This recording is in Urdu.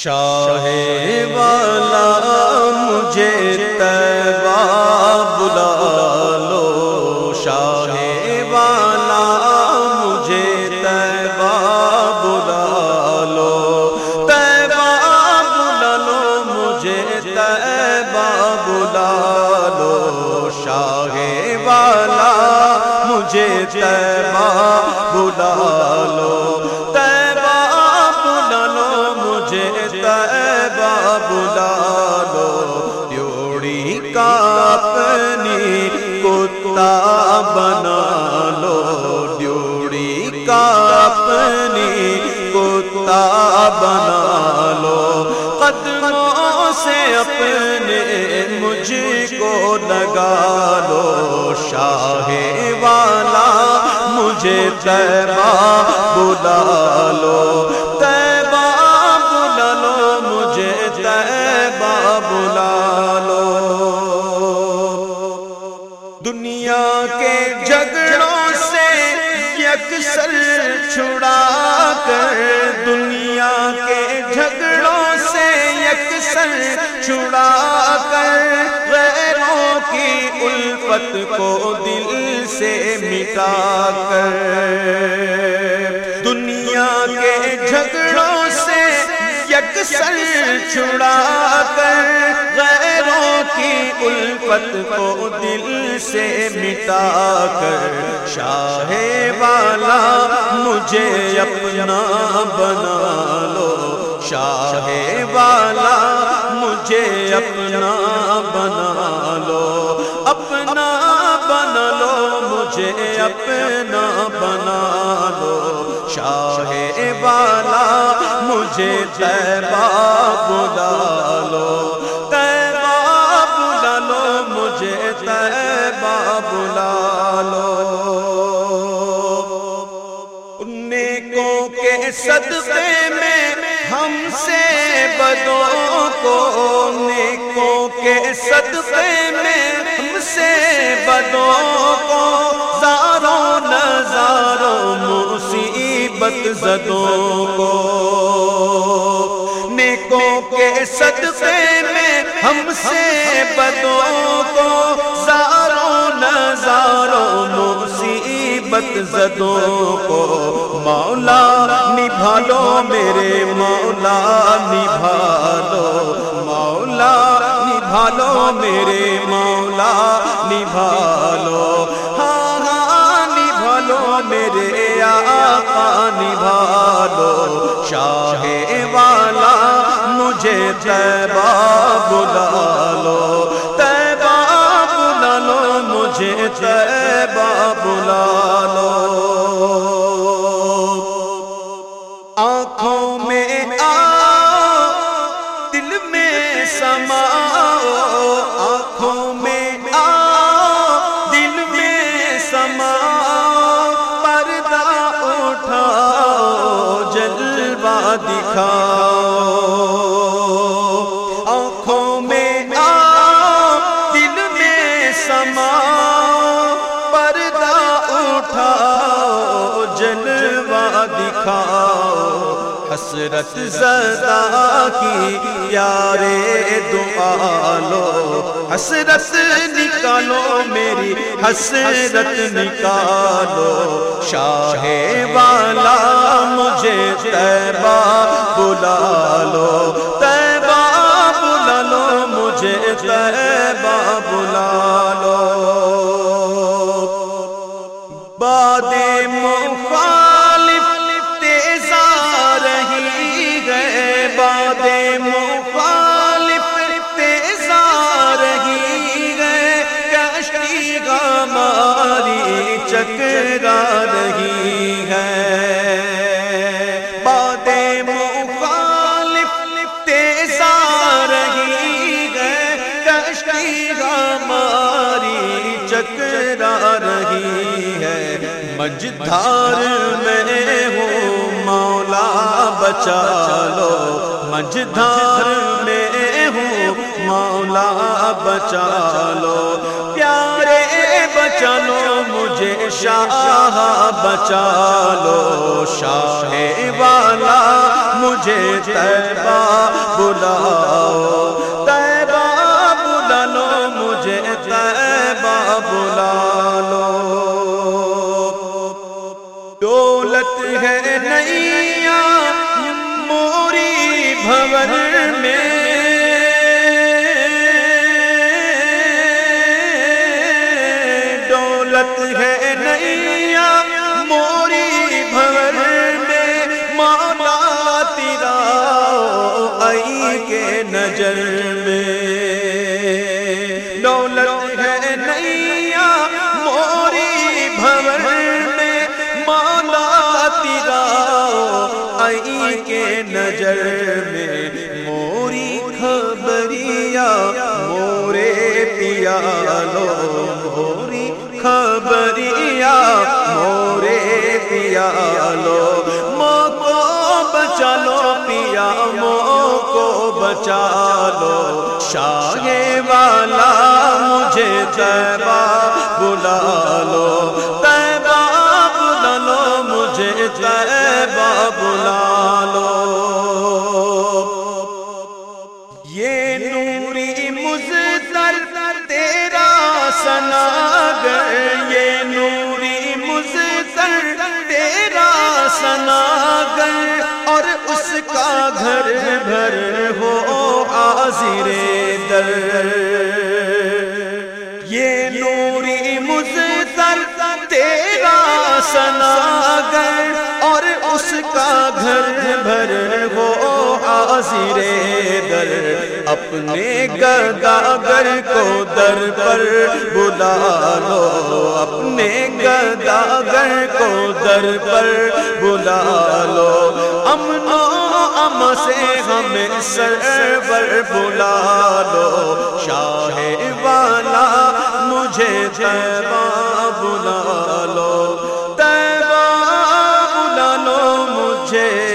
شاہ والا مجھے تیبا بلا لو، شاہ والا مجھے تیبا بلا لو تیبا بلا لو، مجھے تیبا بلا لو، شاہ والا مجھے تیبا بنا لو ڈیوڑی کا اپنی کتا بنا لو قدموں سے اپنے مجھ کو لگا لو شاہ والا مجھے تیرا بلا لو۔ بلا یکسر چھڑا کر دنیا کے جھگڑوں سے یکسر چھڑا کر غیروں کی الفت کو دل سے مٹا کر دنیا کے جھگڑوں سے یکسر چھڑا کر الفت کو دل سے مٹا کر، شاہ والا مجھے اپنا بنا لو۔ شاہ والا مجھے اپنا بنا لو۔ اپنا بنا لو، مجھے اپنا بنا لو۔ شاہ والا مجھے تیبا بلا لو۔ صدقے میں ہم سے بدوں کو، نیکوں کے صدقے میں ہم سے بدوں کو۔ زاروں، نظاروں، مصیبت زدوں کو۔ نیکوں کے صدقے میں ہم سے بدوں کو۔ مصیبت زدوں کو مولا نبھا لو میرے مولا نبھا لو مولا نبھا لو میرے مولا نبھا لو ہاں ہاں نبھا لو میرے آقا نبھا لو شاہ والا مجھے تیبا بلا میں آنکھوں میں آ دل میں سما پردہ اٹھاؤ، جلوہ دکھاؤ۔ آنکھوں میں آ دل میں سما پردہ اٹھاؤ، جلوہ دکھاؤ۔ حسرت زدہ کی پیارے دعا لو۔ حسرت نکالو میری، حسرت نکالو۔ شاہ والا مجھے تیبا بلا لو۔ تیبا بلا لو، مجھے تیبا بلا لو۔ باد مخالف چکرا رہی ہے۔ باد مخالف تیزا رہی گئے کشتی گماری چکرا رہی ہے۔ مجھار میں ہوں مولا، بچا لو۔ مجھار میں ہوں مولا، بچا لو۔ پیارے بچا لو مجھے شاہ بچا لو شاہ والا مجھے تیبا بلاؤ تیبا بلا لو مجھے تیبا ہے موری بھون میں مالا تیرا آئی کے نظر میں۔ دولت ہے نیا موری بھون میں مالا تیرا آئی کے نظر میں۔ موری خبریا مورے پیا لو موری خبریا مورے پیا لو مو کو بچا لو پیا مو کو بچا لو شاہ والا مجھے تیبہ اس کا گھر بھر ہو حاضر در۔ یہ نوری مزدر تیرا سناگر اور اس کا گھر بھر ہو حاضر در۔ اپنے گداگر کو در پر بلا لو۔ اپنے گداگر کو در پر بلا لو امن و ام سے ہمیں سرور بلا لو۔ شاہ والا، مجھے تیبا بلا لو۔ تیبا بلا لو، مجھے